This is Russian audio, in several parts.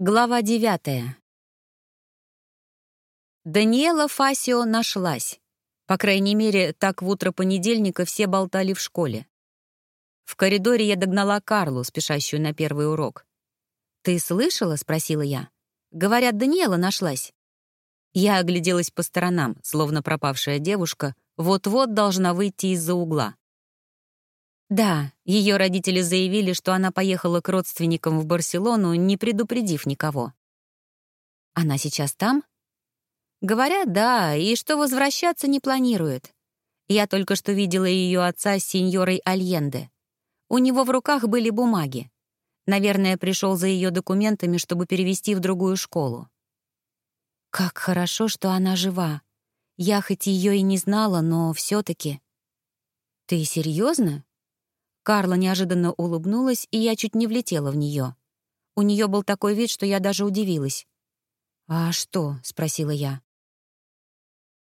Глава девятая. Даниэла Фасио нашлась. По крайней мере, так в утро понедельника все болтали в школе. В коридоре я догнала Карлу, спешащую на первый урок. «Ты слышала?» — спросила я. «Говорят, Даниэла нашлась». Я огляделась по сторонам, словно пропавшая девушка, вот-вот должна выйти из-за угла. Да, ее родители заявили, что она поехала к родственникам в Барселону, не предупредив никого. Она сейчас там? Говорят, да, и что возвращаться не планирует. Я только что видела ее отца с сеньорой Альенде. У него в руках были бумаги. Наверное, пришел за ее документами, чтобы перевести в другую школу. Как хорошо, что она жива. Я хоть ее и не знала, но все таки Ты серьезно? Карла неожиданно улыбнулась, и я чуть не влетела в нее. У нее был такой вид, что я даже удивилась. «А что?» — спросила я.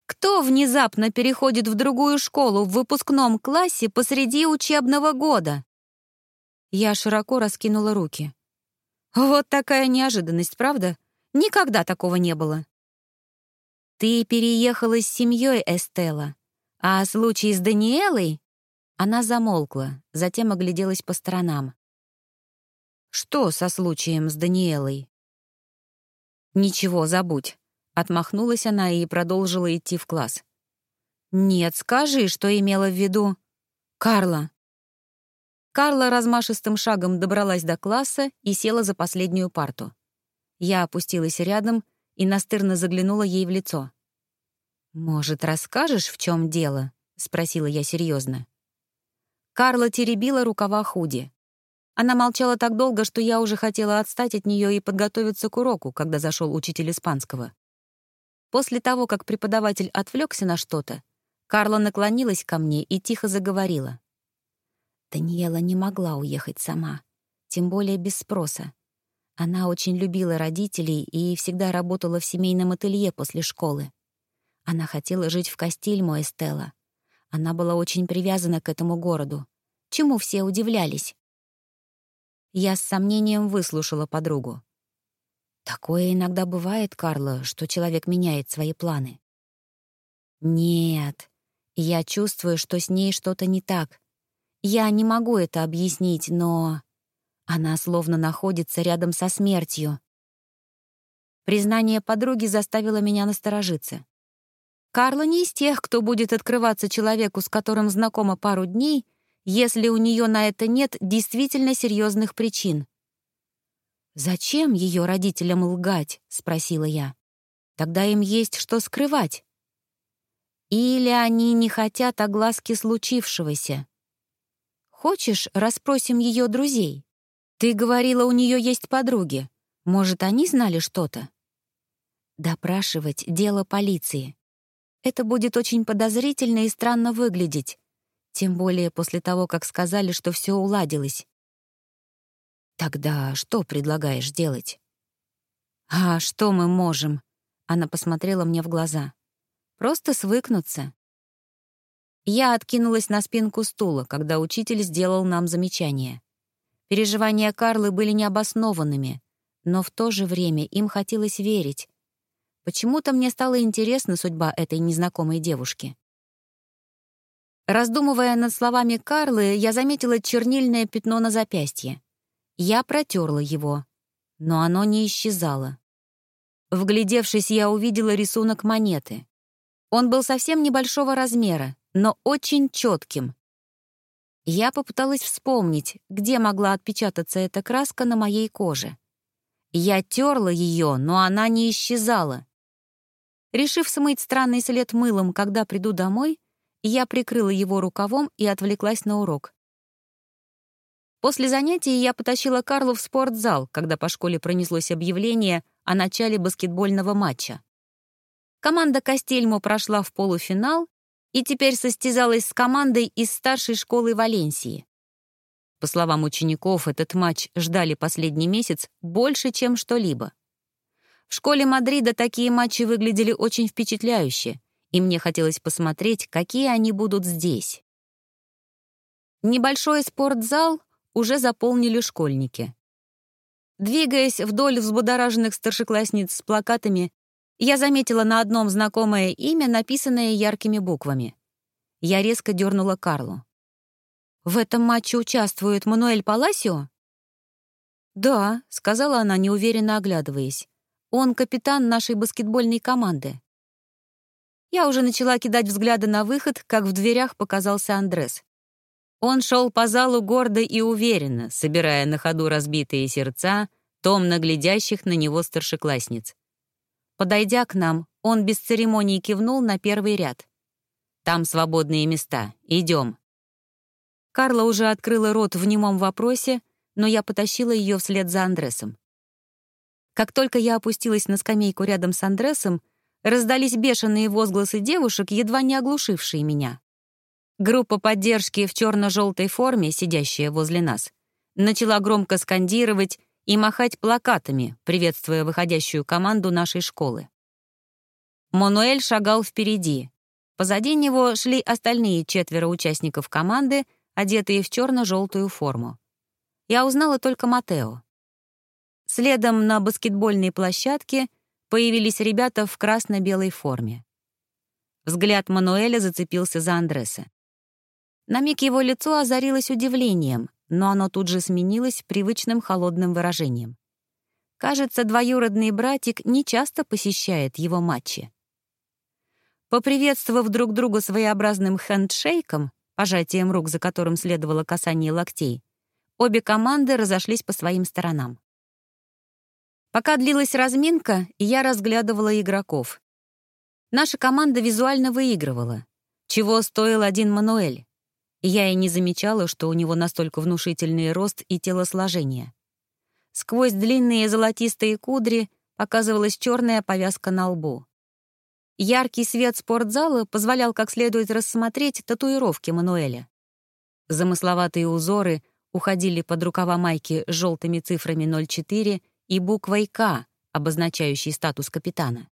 «Кто внезапно переходит в другую школу в выпускном классе посреди учебного года?» Я широко раскинула руки. «Вот такая неожиданность, правда? Никогда такого не было». «Ты переехала с семьей Эстела, а случай с Даниэлой она замолкла, затем огляделась по сторонам. «Что со случаем с Даниэлой?» «Ничего, забудь», — отмахнулась она и продолжила идти в класс. «Нет, скажи, что имела в виду...» «Карла!» Карла размашистым шагом добралась до класса и села за последнюю парту. Я опустилась рядом и настырно заглянула ей в лицо. «Может, расскажешь, в чем дело?» — спросила я серьезно. Карла теребила рукава худи. Она молчала так долго, что я уже хотела отстать от нее и подготовиться к уроку, когда зашел учитель испанского. После того, как преподаватель отвлекся на что-то, Карла наклонилась ко мне и тихо заговорила. Даниэла не могла уехать сама, тем более без спроса. Она очень любила родителей и всегда работала в семейном ателье после школы. Она хотела жить в Кастильмо, Эстелла, она была очень привязана к этому городу, чему все удивлялись. Я с сомнением выслушала подругу. Такое иногда бывает, Карла, что человек меняет свои планы. Нет, я чувствую, что с ней что-то не так. Я не могу это объяснить, но... Она словно находится рядом со смертью. Признание подруги заставило меня насторожиться. Карла не из тех, кто будет открываться человеку, с которым знакома пару дней, если у нее на это нет действительно серьезных причин. «Зачем ее родителям лгать?» — спросила я. «Тогда им есть что скрывать». Или они не хотят огласки случившегося. Хочешь, расспросим ее друзей? Ты говорила, у нее есть подруги. Может, они знали что-то? Допрашивать — дело полиции. Это будет очень подозрительно и странно выглядеть, тем более после того, как сказали, что все уладилось. Тогда что предлагаешь делать? А что мы можем? Она посмотрела мне в глаза. Просто свыкнуться. Я откинулась на спинку стула, когда учитель сделал нам замечание. Переживания Карлы были необоснованными, но в то же время им хотелось верить, Почему-то мне стала интересна судьба этой незнакомой девушки. Раздумывая над словами Карлы, я заметила чернильное пятно на запястье. Я протерла его, но оно не исчезало. Вглядевшись, я увидела рисунок монеты. Он был совсем небольшого размера, но очень четким. Я попыталась вспомнить, где могла отпечататься эта краска на моей коже. Я терла ее, но она не исчезала. Решив смыть странный след мылом, когда приду домой, я прикрыла его рукавом и отвлеклась на урок. После занятий я потащила Карлу в спортзал, когда по школе пронеслось объявление о начале баскетбольного матча. Команда Кастельмо прошла в полуфинал и теперь состязалась с командой из старшей школы Валенсии. По словам учеников, этот матч ждали последний месяц больше, чем что-либо. В школе Мадрида такие матчи выглядели очень впечатляюще, и мне хотелось посмотреть, какие они будут здесь. Небольшой спортзал уже заполнили школьники. Двигаясь вдоль взбудораженных старшеклассниц с плакатами, я заметила на одном знакомое имя, написанное яркими буквами. Я резко дернула Карлу. «В этом матче участвует Мануэль Паласио?» «Да», — сказала она, неуверенно оглядываясь. «Он капитан нашей баскетбольной команды». Я уже начала кидать взгляды на выход, как в дверях показался Андрес. Он шел по залу гордо и уверенно, собирая на ходу разбитые сердца, томно глядящих на него старшеклассниц. Подойдя к нам, он без церемоний кивнул на первый ряд. «Там свободные места. Идем». Карла уже открыла рот в немом вопросе, но я потащила ее вслед за Андресом. Как только я опустилась на скамейку рядом с Андресом, раздались бешеные возгласы девушек, едва не оглушившие меня. Группа поддержки в черно-желтой форме, сидящая возле нас, начала громко скандировать и махать плакатами, приветствуя выходящую команду нашей школы. Мануэль шагал впереди. Позади него шли остальные четверо участников команды, одетые в черно-желтую форму. Я узнала только Матео. Следом на баскетбольной площадке появились ребята в красно-белой форме. Взгляд Мануэля зацепился за Андреса. На миг его лицо озарилось удивлением, но оно тут же сменилось привычным холодным выражением. Кажется, двоюродный братик нечасто посещает его матчи. Поприветствовав друг друга своеобразным хендшейком, пожатием рук, за которым следовало касание локтей, обе команды разошлись по своим сторонам. Пока длилась разминка, я разглядывала игроков. Наша команда визуально выигрывала. Чего стоил один Мануэль? Я и не замечала, что у него настолько внушительный рост и телосложение. Сквозь длинные золотистые кудри показывалась черная повязка на лбу. Яркий свет спортзала позволял как следует рассмотреть татуировки Мануэля. Замысловатые узоры уходили под рукава майки с желтыми цифрами 04 и буквой «К», обозначающей статус капитана.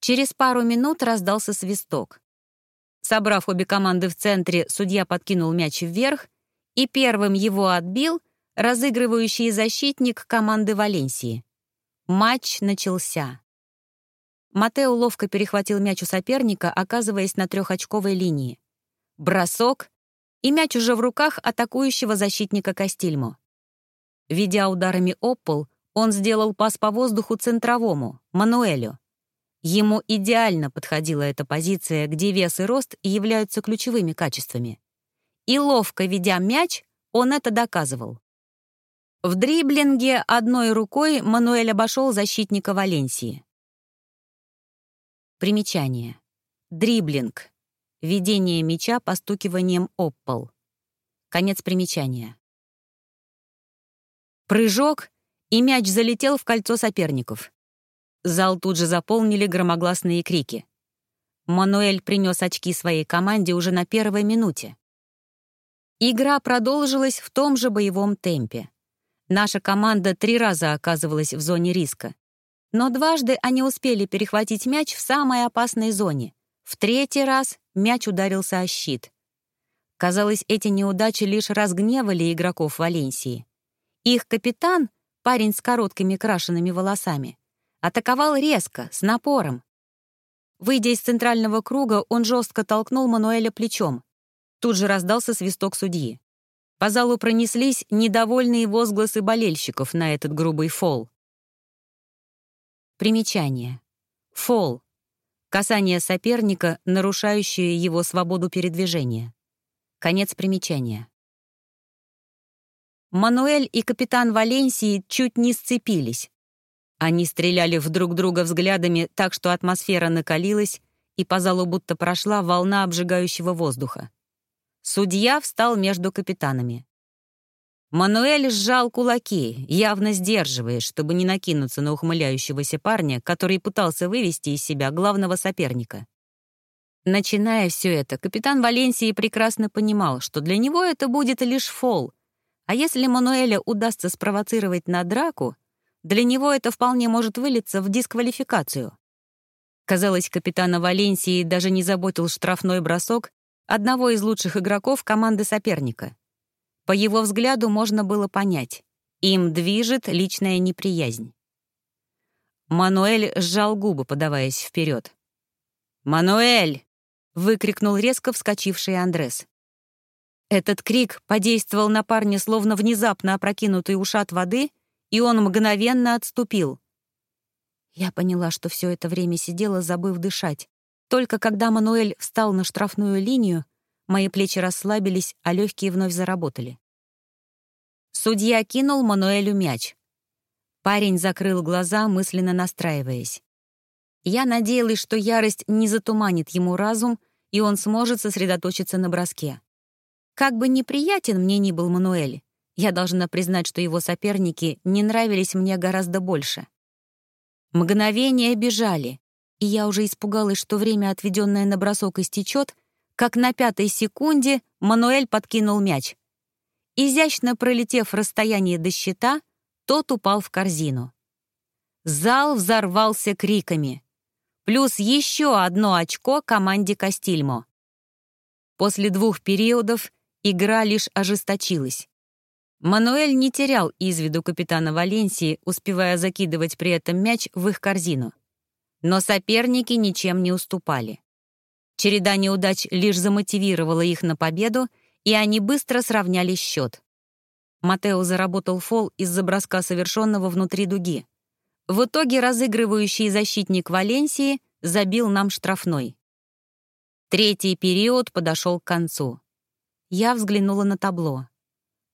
Через пару минут раздался свисток. Собрав обе команды в центре, судья подкинул мяч вверх, и первым его отбил разыгрывающий защитник команды Валенсии. Матч начался. Матео ловко перехватил мяч у соперника, оказываясь на трехочковой линии. Бросок, и мяч уже в руках атакующего защитника Кастильмо. Ведя ударами пол, он сделал пас по воздуху центровому, Мануэлю. Ему идеально подходила эта позиция, где вес и рост являются ключевыми качествами. И ловко ведя мяч, он это доказывал. В дриблинге одной рукой Мануэль обошел защитника Валенсии. Примечание. Дриблинг. Ведение мяча постукиванием об пол. Конец примечания. Прыжок, и мяч залетел в кольцо соперников. Зал тут же заполнили громогласные крики. Мануэль принес очки своей команде уже на первой минуте. Игра продолжилась в том же боевом темпе. Наша команда три раза оказывалась в зоне риска. Но дважды они успели перехватить мяч в самой опасной зоне. В третий раз мяч ударился о щит. Казалось, эти неудачи лишь разгневали игроков Валенсии. Их капитан, парень с короткими крашенными волосами, Атаковал резко, с напором. Выйдя из центрального круга, он жестко толкнул Мануэля плечом. Тут же раздался свисток судьи. По залу пронеслись недовольные возгласы болельщиков на этот грубый фол. Примечание. Фол. Касание соперника, нарушающее его свободу передвижения. Конец примечания. Мануэль и капитан Валенсии чуть не сцепились. Они стреляли в друг друга взглядами так, что атмосфера накалилась, и по залу будто прошла волна обжигающего воздуха. Судья встал между капитанами. Мануэль сжал кулаки, явно сдерживаясь, чтобы не накинуться на ухмыляющегося парня, который пытался вывести из себя главного соперника. Начиная все это, капитан Валенсии прекрасно понимал, что для него это будет лишь фол, а если Мануэля удастся спровоцировать на драку, для него это вполне может вылиться в дисквалификацию. Казалось, капитана Валенсии даже не заботил штрафной бросок одного из лучших игроков команды соперника. По его взгляду можно было понять, Им движет личная неприязнь. Мануэль сжал губы, подаваясь вперед. «Мануэль!» — выкрикнул резко вскочивший Андрес. Этот крик подействовал на парня словно внезапно опрокинутый ушат воды, и он мгновенно отступил. Я поняла, что все это время сидела, забыв дышать. Только когда Мануэль встал на штрафную линию, мои плечи расслабились, а легкие вновь заработали. Судья кинул Мануэлю мяч. Парень закрыл глаза, мысленно настраиваясь. Я надеялась, что ярость не затуманит ему разум, и он сможет сосредоточиться на броске. Как бы неприятен мне ни был Мануэль, я должна признать, что его соперники не нравились мне гораздо больше. Мгновения бежали, и я уже испугалась, что время, отведенное на бросок, истечет, как на пятой секунде Мануэль подкинул мяч. Изящно пролетев расстояние до щита, тот упал в корзину. Зал взорвался криками. Плюс еще одно очко команде Кастильмо. После двух периодов игра лишь ожесточилась. Мануэль не терял из виду капитана Валенсии, успевая закидывать при этом мяч в их корзину. Но соперники ничем не уступали. Череда неудач лишь замотивировала их на победу, и они быстро сравняли счет. Матео заработал фол из-за броска, совершенного внутри дуги. В итоге разыгрывающий защитник Валенсии забил нам штрафной. Третий период подошел к концу. Я взглянула на табло.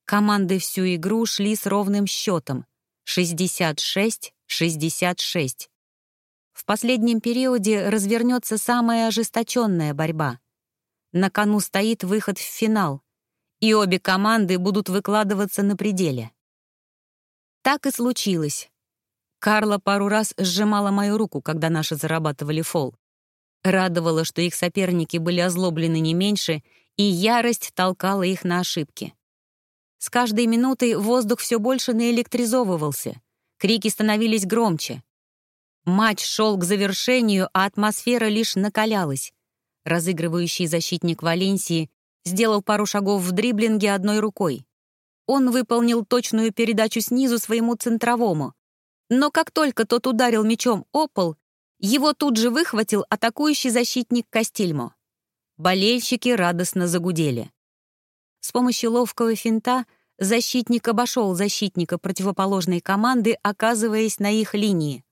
Команды всю игру шли с ровным счетом — 66-66. В последнем периоде развернется самая ожесточенная борьба. На кону стоит выход в финал, и обе команды будут выкладываться на пределе. Так и случилось. Карла пару раз сжимала мою руку, когда наши зарабатывали фол. Радовало, что их соперники были озлоблены не меньше — и ярость толкала их на ошибки. С каждой минутой воздух все больше наэлектризовывался, крики становились громче. Матч шел к завершению, а атмосфера лишь накалялась. Разыгрывающий защитник Валенсии сделал пару шагов в дриблинге одной рукой. Он выполнил точную передачу снизу своему центровому. Но как только тот ударил мячом о пол, его тут же выхватил атакующий защитник Кастильмо. Болельщики радостно загудели. С помощью ловкого финта защитник обошел защитника противоположной команды, оказываясь на их линии.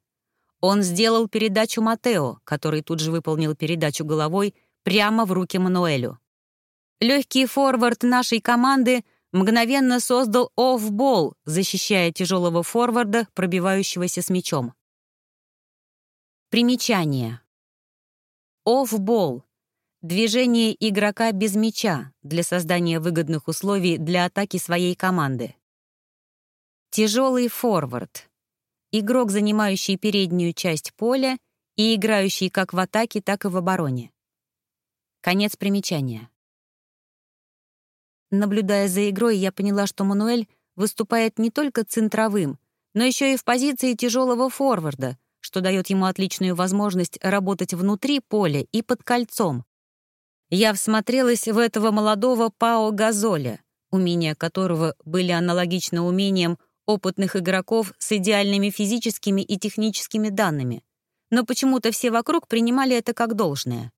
Он сделал передачу Матео, который тут же выполнил передачу головой прямо в руки Мануэлю. Легкий форвард нашей команды мгновенно создал оффбол, защищая тяжелого форварда, пробивающегося с мячом. Примечание. Оффбол Движение игрока без мяча для создания выгодных условий для атаки своей команды. Тяжелый форвард. Игрок, занимающий переднюю часть поля и играющий как в атаке, так и в обороне. Конец примечания. Наблюдая за игрой, я поняла, что Мануэль выступает не только центровым, но еще и в позиции тяжелого форварда, что дает ему отличную возможность работать внутри поля и под кольцом, я всмотрелась в этого молодого Пао Газоля, умения которого были аналогичны умениям опытных игроков с идеальными физическими и техническими данными, но почему-то все вокруг принимали это как должное.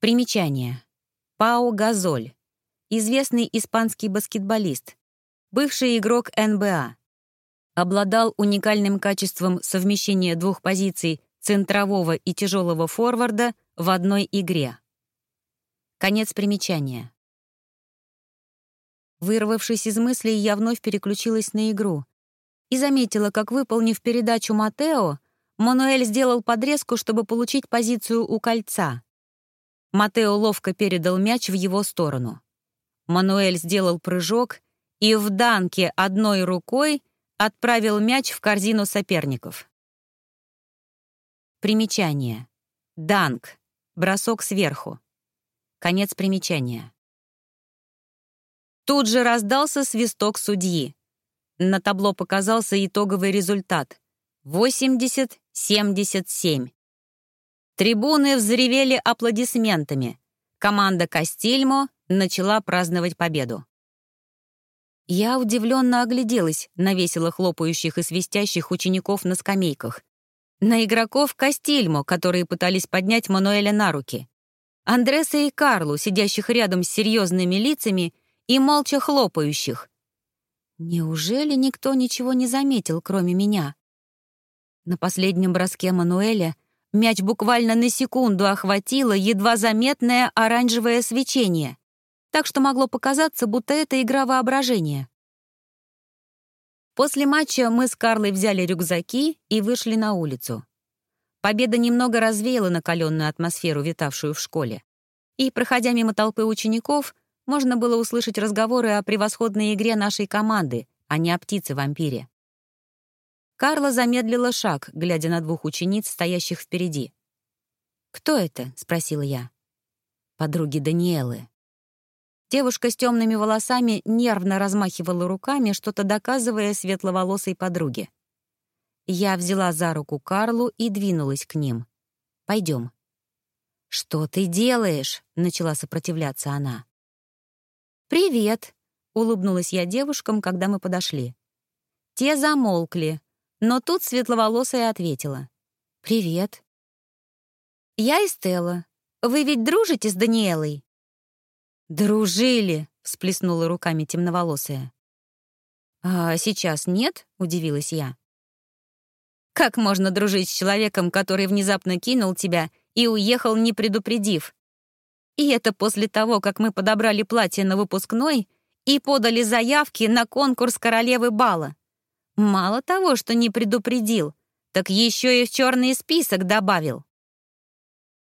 Примечание. Пао Газоль. Известный испанский баскетболист. Бывший игрок НБА. Обладал уникальным качеством совмещения двух позиций центрового и тяжелого форварда в одной игре. Конец примечания. Вырвавшись из мыслей, я вновь переключилась на игру и заметила, как, выполнив передачу Матео, Мануэль сделал подрезку, чтобы получить позицию у кольца. Матео ловко передал мяч в его сторону. Мануэль сделал прыжок и в данке одной рукой отправил мяч в корзину соперников. Примечание. Данк. Бросок сверху. Конец примечания. Тут же раздался свисток судьи. На табло показался итоговый результат — 80-77. Трибуны взревели аплодисментами. Команда Кастильмо начала праздновать победу. Я удивленно огляделась на весело хлопающих и свистящих учеников на скамейках. На игроков Кастильмо, которые пытались поднять Мануэля на руки. Андреса и Карлу, сидящих рядом с серьезными лицами и молча хлопающих. Неужели никто ничего не заметил, кроме меня? На последнем броске Мануэля мяч буквально на секунду охватило едва заметное оранжевое свечение, так что могло показаться, будто это игра воображения. После матча мы с Карлой взяли рюкзаки и вышли на улицу. Победа немного развеяла накаленную атмосферу, витавшую в школе. И, проходя мимо толпы учеников, можно было услышать разговоры о превосходной игре нашей команды, а не о птице-вампире. Карла замедлила шаг, глядя на двух учениц, стоящих впереди. «Кто это?» — спросила я. «Подруги Даниэлы». Девушка с темными волосами нервно размахивала руками, что-то доказывая светловолосой подруге. Я взяла за руку Карлу и двинулась к ним. Пойдем. «Что ты делаешь?» — начала сопротивляться она. «Привет», — улыбнулась я девушкам, когда мы подошли. Те замолкли, но тут светловолосая ответила. «Привет». «Я Эстелла. Вы ведь дружите с Даниэлой?» «Дружили», — всплеснула руками темноволосая. «А сейчас нет?» — удивилась я. Как можно дружить с человеком, который внезапно кинул тебя и уехал, не предупредив? И это после того, как мы подобрали платье на выпускной и подали заявки на конкурс королевы бала. Мало того, что не предупредил, так еще и в черный список добавил.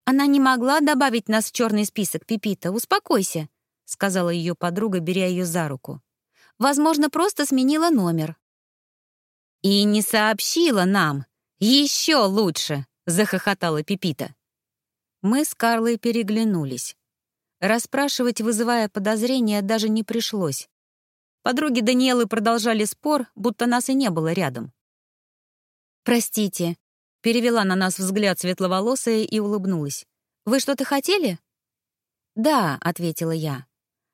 Она не могла добавить нас в черный список, Пипита, успокойся, сказала ее подруга, беря ее за руку. Возможно, просто сменила номер. «И не сообщила нам! Еще лучше!» — захохотала Пипита. Мы с Карлой переглянулись. Расспрашивать, вызывая подозрения, даже не пришлось. Подруги Даниэлы продолжали спор, будто нас и не было рядом. «Простите», — перевела на нас взгляд светловолосая и улыбнулась. «Вы что-то хотели?» «Да», — ответила я.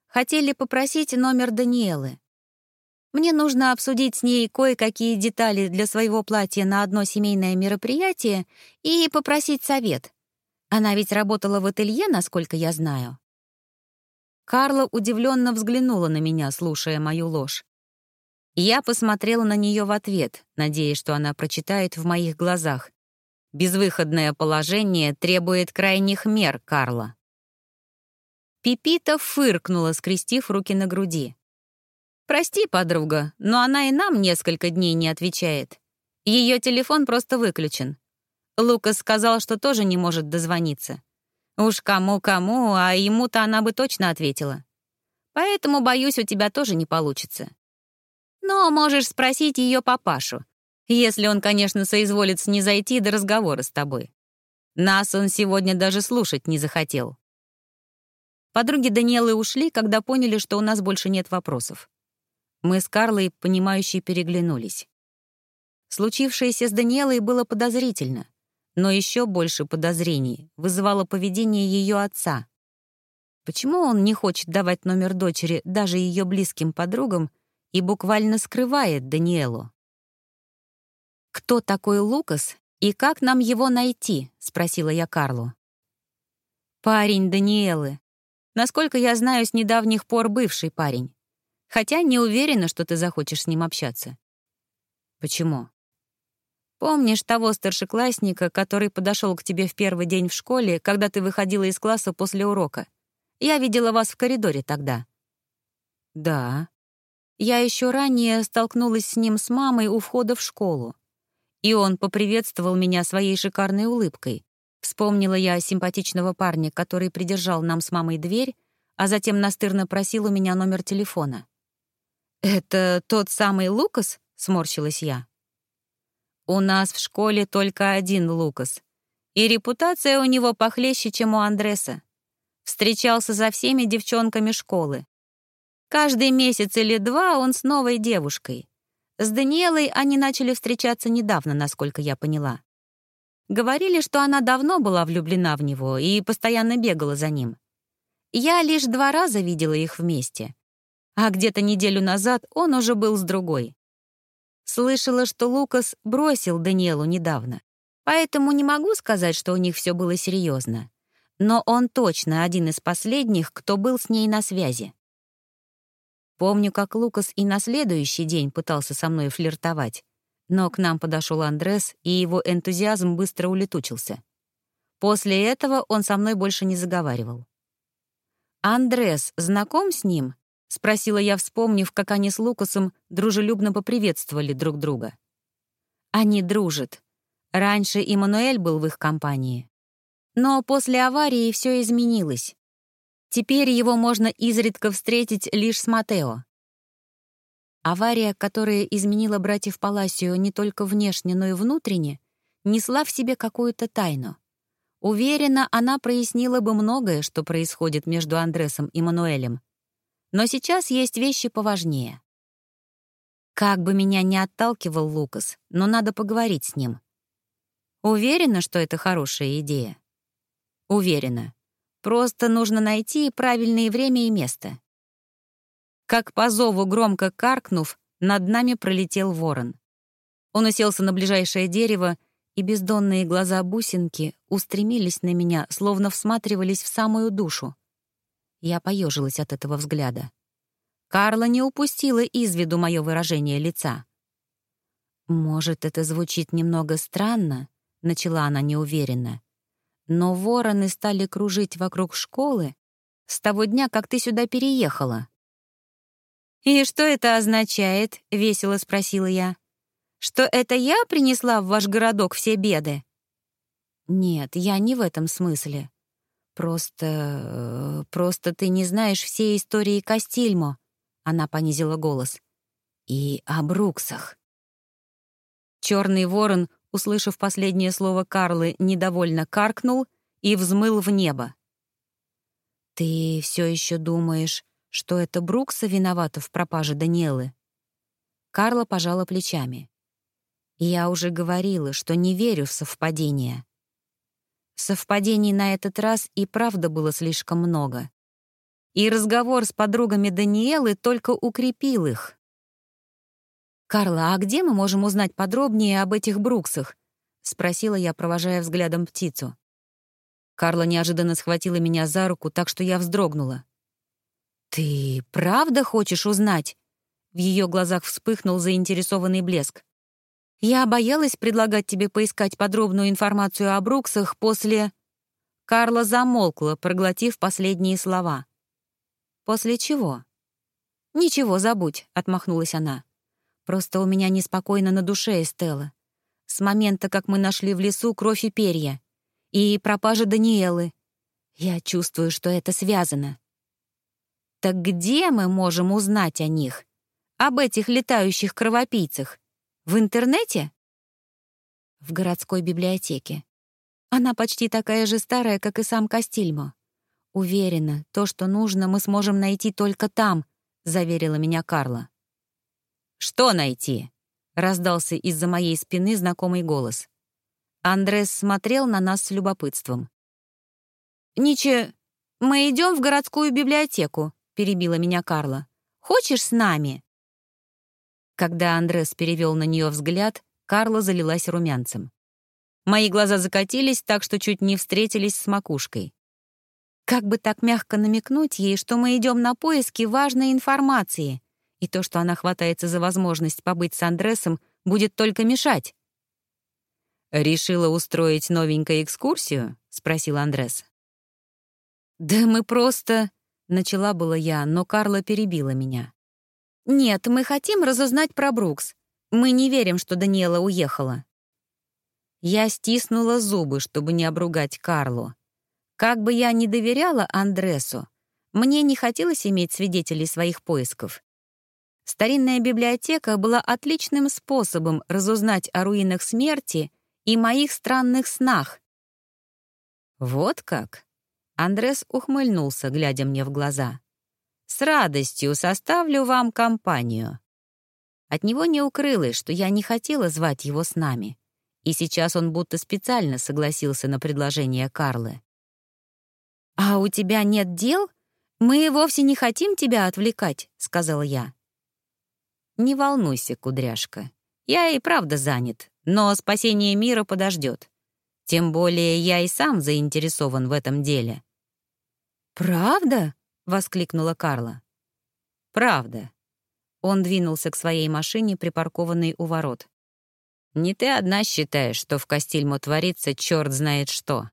«Хотели попросить номер Даниэлы. Мне нужно обсудить с ней кое-какие детали для своего платья на одно семейное мероприятие и попросить совет. Она ведь работала в ателье, насколько я знаю. Карла удивленно взглянула на меня, слушая мою ложь. Я посмотрела на нее в ответ, надеясь, что она прочитает в моих глазах. Безвыходное положение требует крайних мер, Карла. Пипита фыркнула, скрестив руки на груди. «Прости, подруга, но она и нам несколько дней не отвечает. Ее телефон просто выключен. Лукас сказал, что тоже не может дозвониться. Уж кому-кому, а ему-то она бы точно ответила. Поэтому, боюсь, у тебя тоже не получится. Но можешь спросить ее папашу, если он, конечно, соизволит снизойти до разговора с тобой. Нас он сегодня даже слушать не захотел. Подруги Даниэлы ушли, когда поняли, что у нас больше нет вопросов. Мы с Карлой, понимающие, переглянулись. Случившееся с Даниэлой было подозрительно, но еще больше подозрений вызывало поведение ее отца. Почему он не хочет давать номер дочери даже ее близким подругам и буквально скрывает Даниэлу? «Кто такой Лукас и как нам его найти?» — спросила я Карлу. «Парень Даниэлы. Насколько я знаю, с недавних пор бывший парень хотя не уверена, что ты захочешь с ним общаться. Почему? Помнишь того старшеклассника, который подошел к тебе в первый день в школе, когда ты выходила из класса после урока? Я видела вас в коридоре тогда. Да. Я еще ранее столкнулась с ним с мамой у входа в школу. И он поприветствовал меня своей шикарной улыбкой. Вспомнила я симпатичного парня, который придержал нам с мамой дверь, а затем настырно просил у меня номер телефона. «Это тот самый Лукас?» — сморщилась я. «У нас в школе только один Лукас, и репутация у него похлеще, чем у Андреса. Встречался со всеми девчонками школы. Каждый месяц или два он с новой девушкой. С Даниэлой они начали встречаться недавно, насколько я поняла. Говорили, что она давно была влюблена в него и постоянно бегала за ним. Я лишь два раза видела их вместе. А где-то неделю назад он уже был с другой. Слышала, что Лукас бросил Даниэлу недавно, поэтому не могу сказать, что у них все было серьезно. Но он точно один из последних, кто был с ней на связи. Помню, как Лукас и на следующий день пытался со мной флиртовать, но к нам подошел Андрес, и его энтузиазм быстро улетучился. После этого он со мной больше не заговаривал. «Андрес знаком с ним?» — спросила я, вспомнив, как они с Лукасом дружелюбно поприветствовали друг друга. «Они дружат. Раньше Иммануэль был в их компании. Но после аварии все изменилось. Теперь его можно изредка встретить лишь с Матео. Авария, которая изменила братьев Паласио не только внешне, но и внутренне, несла в себе какую-то тайну. Уверена, она прояснила бы многое, что происходит между Андресом и Мануэлем. Но сейчас есть вещи поважнее. Как бы меня не отталкивал Лукас, но надо поговорить с ним. Уверена, что это хорошая идея? Уверена. Просто нужно найти правильное время и место. Как по зову громко каркнув, над нами пролетел ворон. Он уселся на ближайшее дерево, и бездонные глаза бусинки устремились на меня, словно всматривались в самую душу. Я поежилась от этого взгляда. Карла не упустила из виду мое выражение лица. «Может, это звучит немного странно», — начала она неуверенно. «Но вороны стали кружить вокруг школы с того дня, как ты сюда переехала». «И что это означает?» — весело спросила я. «Что это я принесла в ваш городок все беды?» «Нет, я не в этом смысле. Просто... просто ты не знаешь всей истории Кастильмо», — она понизила голос. «И о Бруксах». Черный ворон, услышав последнее слово Карлы, недовольно каркнул и взмыл в небо. «Ты все еще думаешь, что это Брукса виновата в пропаже Даниэлы. Карла пожала плечами. Я уже говорила, что не верю в совпадения. Совпадений на этот раз и правда было слишком много. И разговор с подругами Даниэлы только укрепил их. «Карла, а где мы можем узнать подробнее об этих Бруксах?» — спросила я, провожая взглядом птицу. Карла неожиданно схватила меня за руку, так что я вздрогнула. «Ты правда хочешь узнать?» В ее глазах вспыхнул заинтересованный блеск. «Я боялась предлагать тебе поискать подробную информацию о Бруксах после...» Карла замолкла, проглотив последние слова. «После чего?» «Ничего, забудь», — отмахнулась она. «Просто у меня неспокойно на душе, Эстелла. С момента, как мы нашли в лесу кровь и перья. И пропажа Даниэлы. Я чувствую, что это связано. Так где мы можем узнать о них? Об этих летающих кровопийцах? В интернете? В городской библиотеке. Она почти такая же старая, как и сам Кастильмо. Уверена, то, что нужно, мы сможем найти только там, заверила меня Карла. Что найти? раздался из-за моей спины знакомый голос. Андрес смотрел на нас с любопытством. «Ниче, мы идем в городскую библиотеку», — перебила меня Карла. «Хочешь с нами?» Когда Андрес перевел на нее взгляд, Карла залилась румянцем. Мои глаза закатились так, что чуть не встретились с макушкой. Как бы так мягко намекнуть ей, что мы идем на поиски важной информации, и то, что она хватается за возможность побыть с Андресом, будет только мешать. «Решила устроить новенькую экскурсию?» — спросил Андрес. «Да мы просто...» Начала было я, но Карла перебила меня. «Нет, мы хотим разузнать про Брукс. Мы не верим, что Даниэла уехала». Я стиснула зубы, чтобы не обругать Карлу. Как бы я ни доверяла Андресу, мне не хотелось иметь свидетелей своих поисков. Старинная библиотека была отличным способом разузнать о руинах смерти и моих странных снах. «Вот как?» Андрес ухмыльнулся, глядя мне в глаза. «С радостью составлю вам компанию». От него не укрылось, что я не хотела звать его с нами. И сейчас он будто специально согласился на предложение Карлы. «А у тебя нет дел? «Мы вовсе не хотим тебя отвлекать», — сказал я. «Не волнуйся, кудряшка. Я и правда занят, но спасение мира подождет. Тем более я и сам заинтересован в этом деле». «Правда?» — воскликнула Карла. «Правда». Он двинулся к своей машине, припаркованной у ворот. «Не ты одна считаешь, что в Кастильмо творится черт знает что.